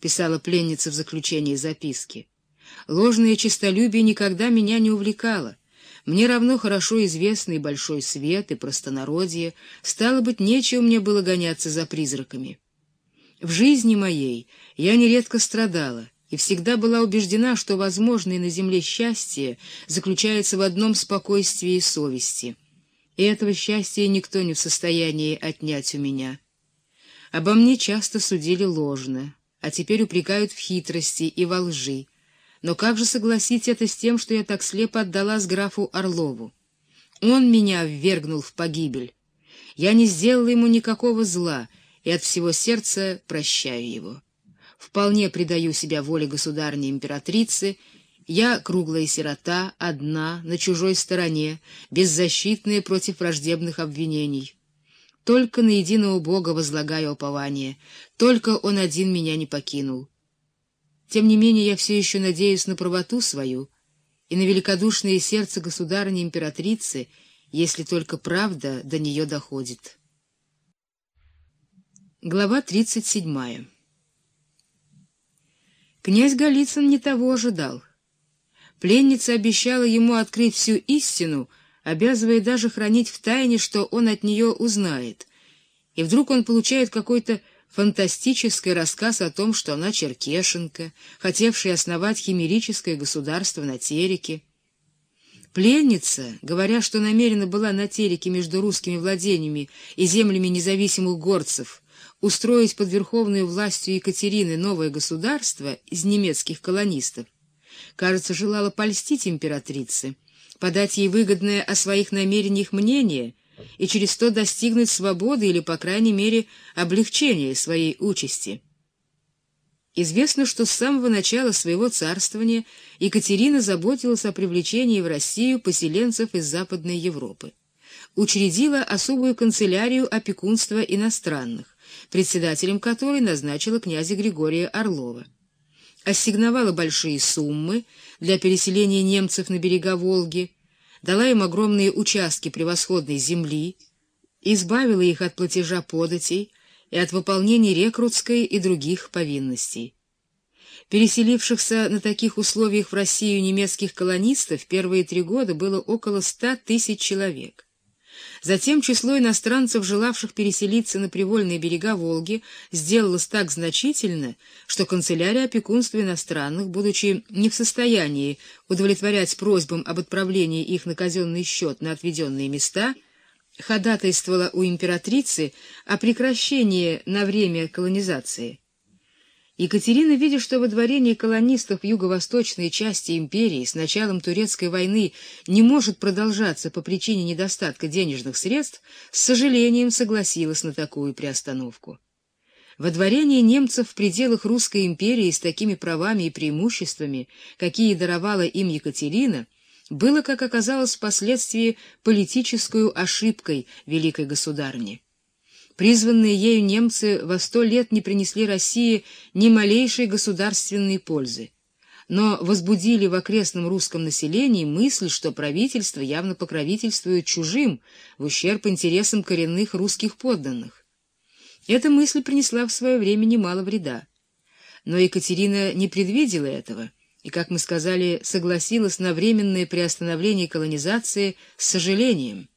писала пленница в заключении записки. Ложное честолюбие никогда меня не увлекало. Мне равно хорошо известный большой свет и простонародье, стало быть, нечего мне было гоняться за призраками. В жизни моей я нередко страдала и всегда была убеждена, что возможное на земле счастье заключается в одном спокойствии и совести. И этого счастья никто не в состоянии отнять у меня. Обо мне часто судили ложно, а теперь упрекают в хитрости и во лжи. Но как же согласить это с тем, что я так слепо отдалась графу Орлову? Он меня ввергнул в погибель. Я не сделала ему никакого зла, и от всего сердца прощаю его. Вполне предаю себя воле государни императрицы, я круглая сирота, одна, на чужой стороне, беззащитная против враждебных обвинений. Только на единого Бога возлагаю упование, только Он один меня не покинул. Тем не менее, я все еще надеюсь на правоту свою и на великодушное сердце государыни-императрицы, если только правда до нее доходит. Глава 37. Князь Голицын не того ожидал. Пленница обещала ему открыть всю истину, обязывая даже хранить в тайне, что он от нее узнает. И вдруг он получает какой-то фантастический рассказ о том, что она черкешенка, хотевшая основать химерическое государство на Тереке. Пленница, говоря, что намерена была на Тереке между русскими владениями и землями независимых горцев устроить под верховной властью Екатерины новое государство из немецких колонистов, кажется, желала польстить императрице, подать ей выгодное о своих намерениях мнение и через то достигнуть свободы или, по крайней мере, облегчения своей участи. Известно, что с самого начала своего царствования Екатерина заботилась о привлечении в Россию поселенцев из Западной Европы. Учредила особую канцелярию опекунства иностранных, председателем которой назначила князя Григория Орлова. Ассигновала большие суммы для переселения немцев на берега Волги, дала им огромные участки превосходной земли, избавила их от платежа податей и от выполнения рекрутской и других повинностей. Переселившихся на таких условиях в Россию немецких колонистов первые три года было около ста тысяч человек. Затем число иностранцев, желавших переселиться на привольные берега Волги, сделалось так значительно, что канцелярия опекунства иностранных, будучи не в состоянии удовлетворять просьбам об отправлении их на казенный счет на отведенные места, ходатайствовала у императрицы о прекращении на время колонизации. Екатерина, видя, что выдворение колонистов в юго-восточной части империи с началом турецкой войны не может продолжаться по причине недостатка денежных средств, с сожалением согласилась на такую приостановку. Водворение немцев в пределах русской империи с такими правами и преимуществами, какие даровала им Екатерина, было, как оказалось впоследствии, политической ошибкой великой государни. Призванные ею немцы во сто лет не принесли России ни малейшей государственной пользы, но возбудили в окрестном русском населении мысль, что правительство явно покровительствует чужим в ущерб интересам коренных русских подданных. Эта мысль принесла в свое время немало вреда. Но Екатерина не предвидела этого и, как мы сказали, согласилась на временное приостановление колонизации с сожалением.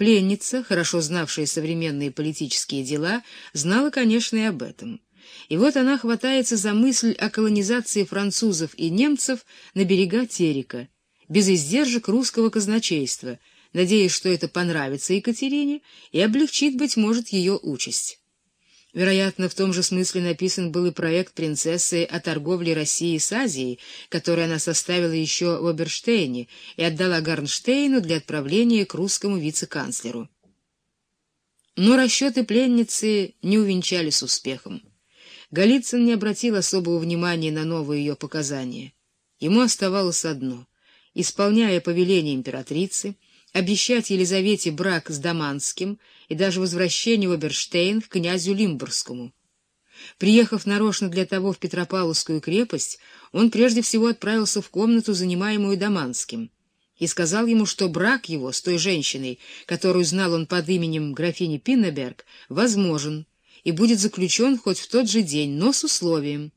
Пленница, хорошо знавшая современные политические дела, знала, конечно, и об этом. И вот она хватается за мысль о колонизации французов и немцев на берега Терека, без издержек русского казначейства, надеясь, что это понравится Екатерине и облегчит, быть может, ее участь. Вероятно, в том же смысле написан был и проект принцессы о торговле России с Азией, который она составила еще в Оберштейне и отдала Гарнштейну для отправления к русскому вице-канцлеру. Но расчеты пленницы не увенчались успехом. Голицын не обратил особого внимания на новые ее показания. Ему оставалось одно — исполняя повеление императрицы — обещать Елизавете брак с Даманским и даже возвращение в Оберштейн к князю Лимбургскому. Приехав нарочно для того в Петропавловскую крепость, он прежде всего отправился в комнату, занимаемую Даманским, и сказал ему, что брак его с той женщиной, которую знал он под именем графини Пиннеберг, возможен, и будет заключен хоть в тот же день, но с условием